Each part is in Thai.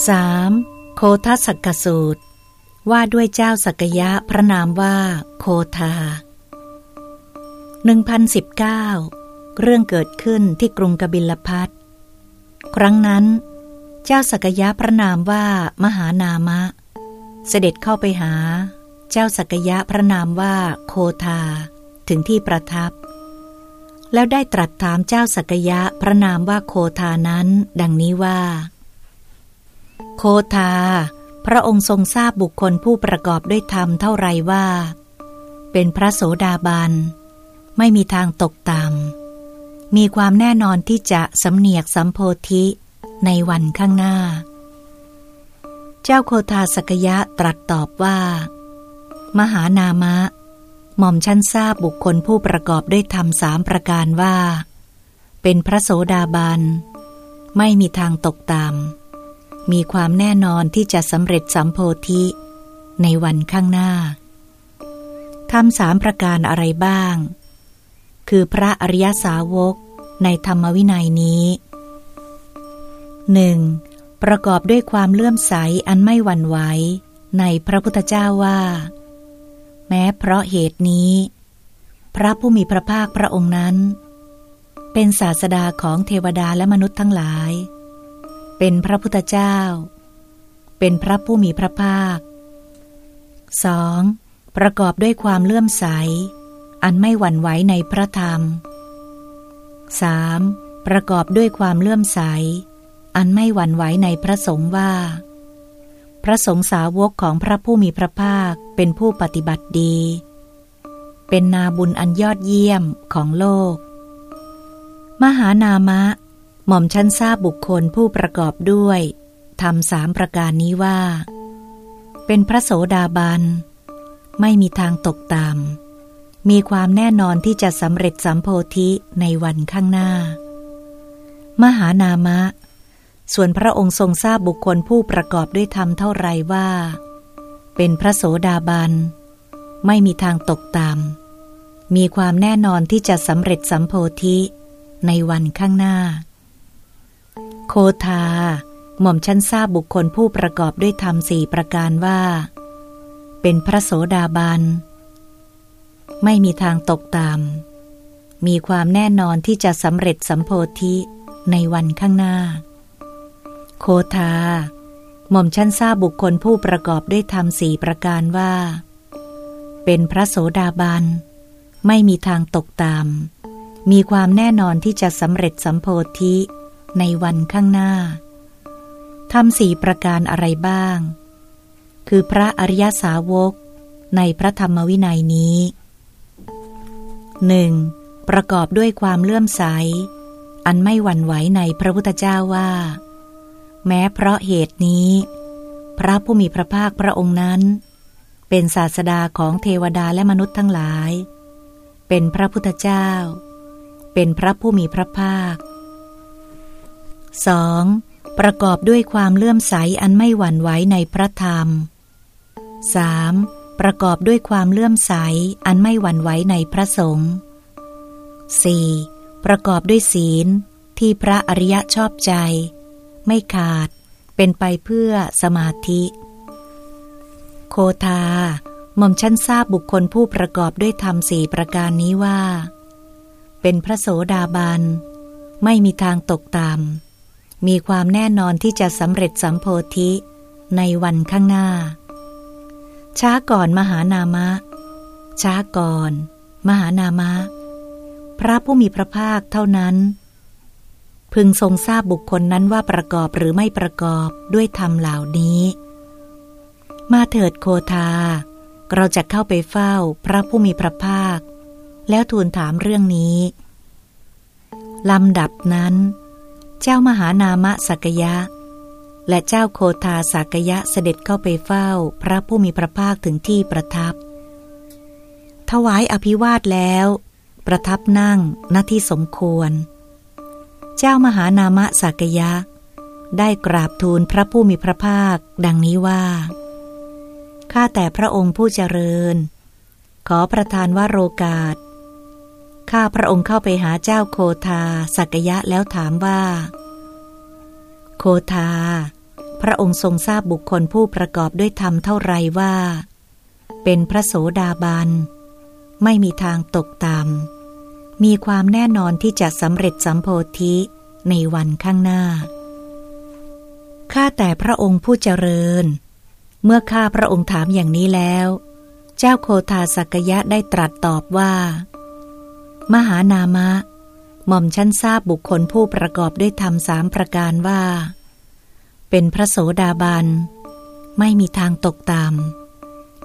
3. โคทัสกสูตร ว่าด้วยเจ้าสักยะพระนามว่า โคทา1019 เรื่องเกิดขึ้นที่กรุงกบิลพัทครั้งนั้น เจ้าสักยะพระนามว่ามหานามะ เสด็จเข้าไปหา เจ้าสักยะพระนามว่าโคทา ถึงที่ประทับ แล้วได้ตรัสถามเจ้าสักยะพระนามว่าโคทานั้น ดังนี้ว่า โคทา พระองค์ทรงทราบบุคคลผู้ประกอบด้วยธรรมเท่าไรว่า เป็นพระโสดาบัน ไม่มีทางตกต่ำมีความแน่นอนที่จะสำเนียกสัมโพธิในวันข้างหน้า เจ้าโคทาสกยะตรัสตอบว่า มหานามะ หม่อมชั้นทราบบุคคลผู้ประกอบด้วยธรรมสามประการว่า เป็นพระโสดาบัน ไม่มีทางตกต่ำมี มีความแน่นอนที่จะสำเร็จสัมโพธิในวันข้างหน้าทำสามประการอะไรบ้าง คือพระอริยสาวกในธรรมวินัยนี้หนึ่งประกอบด้วยความเลื่อมใสอันไม่หวั่นไหวในพระพุทธเจ้าว่า แม้เพราะเหตุนี้ พระผู้มีพระภาคพระองค์นั้น เป็นศาสดาของเทวดาและมนุษย์ทั้งหลาย เป็นพระพุทธเจ้า เป็นพระผู้มีพระภาค 2. ประกอบด้วยความเลื่อมใส อันไม่หวั่นไหวในพระธรรม 3. ประกอบด้วยความเลื่อมใส อันไม่หวั่นไหวในพระสงฆ์ว่า พระสงฆ์สาวกของพระผู้มีพระภาคเป็นผู้ปฏิบัติดี เป็นนาบุญอันยอดเยี่ยมของโลก มหานามะ หม่อมชั้นทราบบุคคลผู้ประกอบด้วยทำสามประการนี้ว่า เป็นพระโสดาบัน ไม่มีทางตกตามมีความแน่นอนที่จะสำเร็จสัมโพธิในวันข้างหน้า มหานามะ ส่วนพระองค์ทรงทราบบุคคลผู้ประกอบด้วยธรรมเท่าไรว่า เป็นพระโสดาบัน ไม่มีทางตกตามมีความแน่นอนที่จะสำเร็จสัมโพธิในวันข้างหน้า โคทา หม่อมชั้นทราบบุคคลผู้ประกอบด้วยธรรมสี่ประการว่า เป็นพระโสดาบัน ไม่มีทางตกตาม มีความแน่นอนที่จะสำเร็จสัมโพธิในวันข้างหน้า โคทา หม่อมชั้นทราบบุคคลผู้ประกอบด้วยธรรมสี่ประการว่า เป็นพระโสดาบัน ไม่มีทางตกตาม มีความแน่นอนที่จะสำเร็จสัมโพธิ ในวันข้างหน้าทำสี่ประการอะไรบ้าง คือพระอริยสาวกในพระธรรมวินัยนี้หนึ่งประกอบด้วยความเลื่อมใส อันไม่หวั่นไหวในพระพุทธเจ้าว่า แม้เพราะเหตุนี้ พระผู้มีพระภาคพระองค์นั้น เป็นศาสดาของเทวดาและมนุษย์ทั้งหลาย เป็นพระพุทธเจ้า เป็นพระผู้มีพระภาค 2. ประกอบด้วยความเลื่อมใสอันไม่หวั่นไหวในพระธรรม 3. ประกอบด้วยความเลื่อมใสอันไม่หวั่นไหวในพระสงฆ์ 4. ประกอบด้วยศีลที่พระอริยะชอบใจ ไม่ขาดเป็นไปเพื่อสมาธิ โคทาหม่อมชั้นทราบบุคคลผู้ประกอบด้วยธรรมสี่ประการนี้ว่า เป็นพระโสดาบัน ไม่มีทางตกต่ำมี มีความแน่นอนที่จะสำเร็จสัมโพธิในวันข้างหน้า ช้าก่อนมหานามะ ช้าก่อน มหานามะ พระผู้มีพระภาคเท่านั้น พึงทรงทราบบุคคลนั้นว่าประกอบหรือไม่ประกอบด้วยธรรมเหล่านี้ มาเถิดโคทา เราจะเข้าไปเฝ้าพระผู้มีพระภาค แล้วทูลถามเรื่องนี้ลำดับนั้น เจ้ามหานามะสักยะ และเจ้าโคทาสักยะเสด็จเข้าไปเฝ้าพระผู้มีพระภาคถึงที่ประทับ ถวายอภิวาทแล้ว ประทับนั่งณที่สมควร เจ้ามหานามะสักยะ ได้กราบทูลพระผู้มีพระภาคดังนี้ว่าข้าแต่พระองค์ผู้เจริญ ขอประทานว่าโรกาส ข้าพระองค์เข้าไปหาเจ้าโคทาสักยะแล้วถามว่า โคทา พระองค์ทรงทราบบุคคลผู้ประกอบด้วยธรรมเท่าไรว่า เป็นพระโสดาบัน ไม่มีทางตกต่ำมีความแน่นอนที่จะสำเร็จสัมโพธิในวันข้างหน้า ข้าแต่พระองค์ผู้เจริญ เมื่อข้าพระองค์ถามอย่างนี้แล้ว เจ้าโคทาสักยะได้ตรัสตอบว่า มหานามะ หม่อมชั้นทราบบุคคลผู้ประกอบด้วยธรรมสามประการว่า เป็นพระโสดาบัน ไม่มีทางตกตาม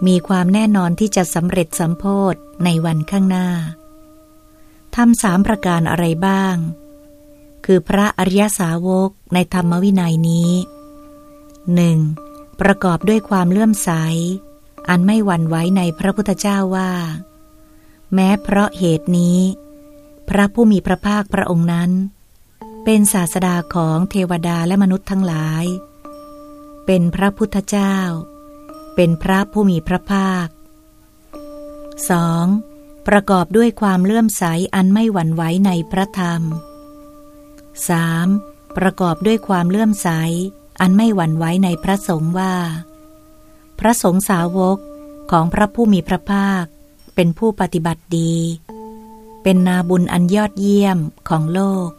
มีความแน่นอนที่จะสำเร็จสัมโพธในวันข้างหน้าทำสามประการอะไรบ้าง คือพระอริยสาวกในธรรมวินัยนี้หนึ่งประกอบด้วยความเลื่อมใส อันไม่หวั่นไหวในพระพุทธเจ้าว่า แม้เพราะเหตุนี้ พระผู้มีพระภาคพระองค์นั้น เป็นศาสดาของเทวดาและมนุษย์ทั้งหลาย เป็นพระพุทธเจ้า เป็นพระผู้มีพระภาค 2. ประกอบด้วยความเลื่อมใสอันไม่หวั่นไหวในพระธรรม 3. ประกอบด้วยความเลื่อมใส อันไม่หวั่นไหวในพระสงฆ์ว่า พระสงฆ์สาวกของพระผู้มีพระภาค เป็นผู้ปฏิบัติดี เป็นนาบุญอันยอดเยี่ยมของโลก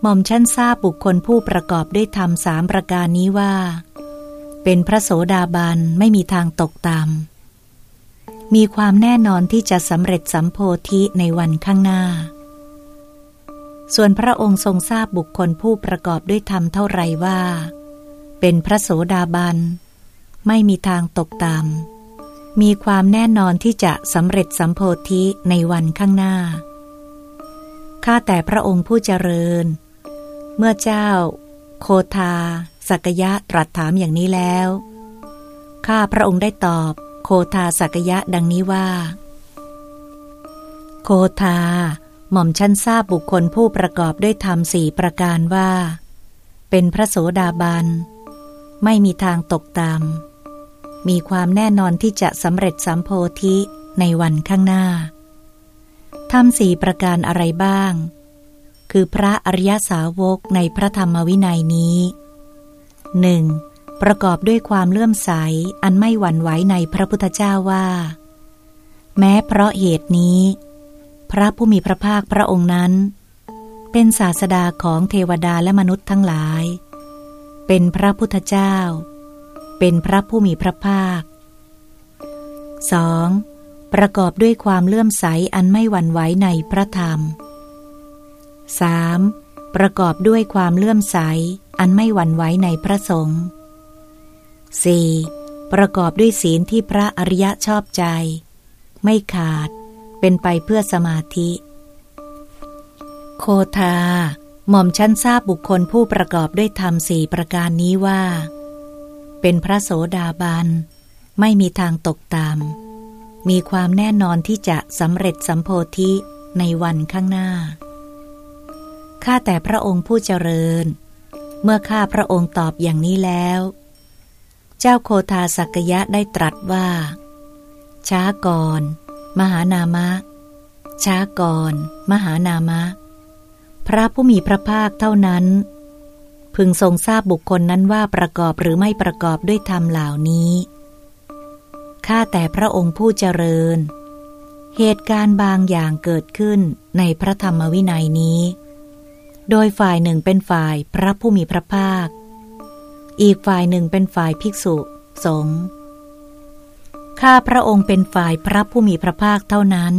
หม่อมชั้นทราบบุคคลผู้ประกอบด้วยธรรมสามประการนี้ว่า เป็นพระโสดาบันไม่มีทางตกต่ำมีความแน่นอนที่จะสำเร็จสัมโพธิในวันข้างหน้า ส่วนพระองค์ทรงทราบบุคคลผู้ประกอบด้วยธรรมเท่าไรว่า เป็นพระโสดาบันไม่มีทางตกตาม มีความแน่นอนที่จะสำเร็จสัมโพธิในวันข้างหน้า ข้าแต่พระองค์ผู้เจริญ เมื่อเจ้า โคทา สักยะตรัสถามอย่างนี้แล้ว ข้าพระองค์ได้ตอบ โคทาสักยะดังนี้ว่า โคทา หม่อมชั้นทราบบุคคลผู้ประกอบด้วยธรรมสี่ประการว่า เป็นพระโสดาบัน ไม่มีทางตกตาม มีความแน่นอนที่จะสำเร็จสัมโพธิในวันข้างหน้าธรรมสี่ประการอะไรบ้าง คือพระอริยสาวกในพระธรรมวินัยนี้หนึ่งประกอบด้วยความเลื่อมใสอันไม่หวั่นไหวในพระพุทธเจ้าว่า แม้เพราะเหตุนี้ พระผู้มีพระภาคพระองค์นั้น เป็นศาสดาของเทวดาและมนุษย์ทั้งหลาย เป็นพระพุทธเจ้า เป็นพระผู้มีพระภาค 2. ประกอบด้วยความเลื่อมใสอันไม่หวั่นไหวในพระธรรม 3. ประกอบด้วยความเลื่อมใสอันไม่หวั่นไหวในพระสงฆ์ 4. ประกอบด้วยศีลที่พระอริยะชอบใจ ไม่ขาดเป็นไปเพื่อสมาธิ โคทา หม่อมชั้นทราบบุคคลผู้ประกอบด้วยธรรมสี่ประการนี้ว่า เป็นพระโสดาบัน ไม่มีทางตกตาม มีความแน่นอนที่จะสำเร็จสัมโพธิในวันข้างหน้า ข้าแต่พระองค์ผู้เจริญ เมื่อข้าพระองค์ตอบอย่างนี้แล้ว เจ้าโคทาสักยะได้ตรัสว่า ช้าก่อน มหานามะ ช้าก่อน มหานามะ พระผู้มีพระภาคเท่านั้น พึงทรงทราบบุคคลนั้นว่าประกอบหรือไม่ประกอบด้วยธรรมเหล่านี้ ข้าแต่พระองค์ผู้เจริญ เหตุการณ์บางอย่างเกิดขึ้นในพระธรรมวินัยนี้ โดยฝ่ายหนึ่งเป็นฝ่ายพระผู้มีพระภาค อีกฝ่ายหนึ่งเป็นฝ่ายภิกษุสงฆ์ข้าพระองค์เป็นฝ่ายพระผู้มีพระภาคเท่านั้น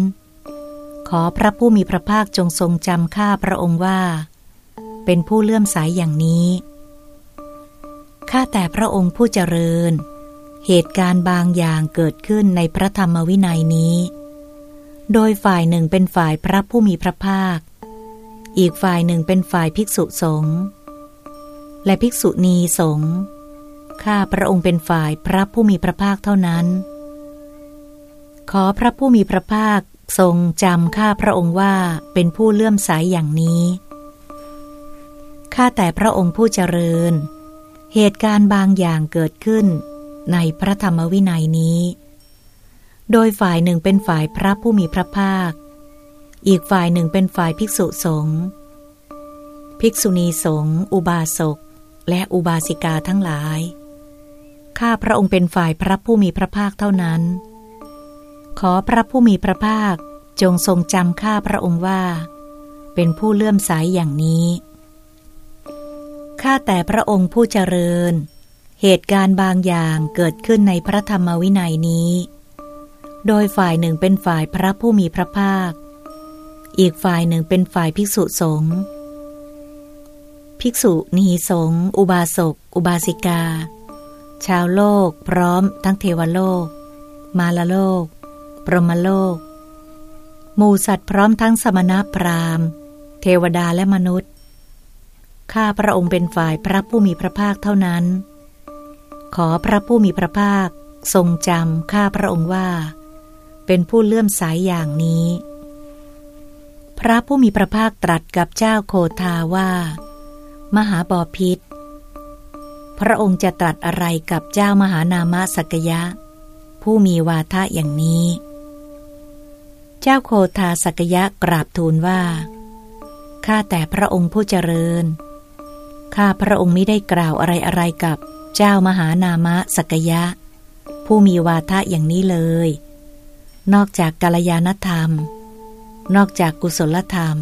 ขอพระผู้มีพระภาคจงทรงจำข้าพระองค์ว่า เป็นผู้เลื่อมใสยอย่างนี้ ข้าแต่พระองค์ผู้เจริญ เหตุการณ์บางอย่างเกิดขึ้นในพระธรรมวินัยนี้ โดยฝ่ายหนึ่งเป็นฝ่ายพระผู้มีพระภาค อีกฝ่ายหนึ่งเป็นฝ่ายภิกษุสงฆ์ และภิกษุณีสงฆ์ ข้าพระองค์เป็นฝ่ายพระผู้มีพระภาคเท่านั้น ขอพระผู้มีพระภาคทรงจำข้าพระองค์ว่าเป็นผู้เลื่อมใสยอย่างนี้ ข้าแต่พระองค์ผู้เจริญ เหตุการณ์บางอย่างเกิดขึ้นในพระธรรมวินัยนี้ โดยฝ่ายหนึ่งเป็นฝ่ายพระผู้มีพระภาค อีกฝ่ายหนึ่งเป็นฝ่ายภิกษุสงฆ์ ภิกษุณีสงฆ์ อุบาสก และอุบาสิกาทั้งหลาย ข้าพระองค์เป็นฝ่ายพระผู้มีพระภาคเท่านั้น ขอพระผู้มีพระภาคจงทรงจำข้าพระองค์ว่า เป็นผู้เลื่อมใสยอย่างนี้ ข้าแต่พระองค์ผู้เจริญ เหตุการณ์บางอย่างเกิดขึ้นในพระธรรมวินัยนี้ โดยฝ่ายหนึ่งเป็นฝ่ายพระผู้มีพระภาค อีกฝ่ายหนึ่งเป็นฝ่ายภิกษุสงฆ์ภิกษุนีสงฆ์อุบาสก อุบาสิกา ชาวโลก พร้อม ทั้งเทวโลก มาลโลก ปรมโลก หมูสัตว์พร้อมทั้งสมณพราหมณ์ เทวดาและมนุษย์ ข้าพระองค์เป็นฝ่ายพระผู้มีพระภาคเท่านั้น ขอพระผู้มีพระภาคทรงจำข้าพระองค์ว่า เป็นผู้เลื่อมใสยอย่างนี้ พระผู้มีพระภาคตรัสกับเจ้าโคทาว่า มหาบอพิษ พระองค์จะตรัสอะไรกับเจ้ามหานามสักยะ ผู้มีวาทะอย่างนี้ เจ้าโคทาสักยะกราบทูลว่าข้าแต่พระองค์ผู้เจริญ ข้าพระองค์ไม่ได้กล่าวอะไรอะไรกับเจ้ามหานามะสกยะ ผู้มีวาทะอย่างนี้เลย นอกจากกาลยานธรรม นอกจากกุศลธรรม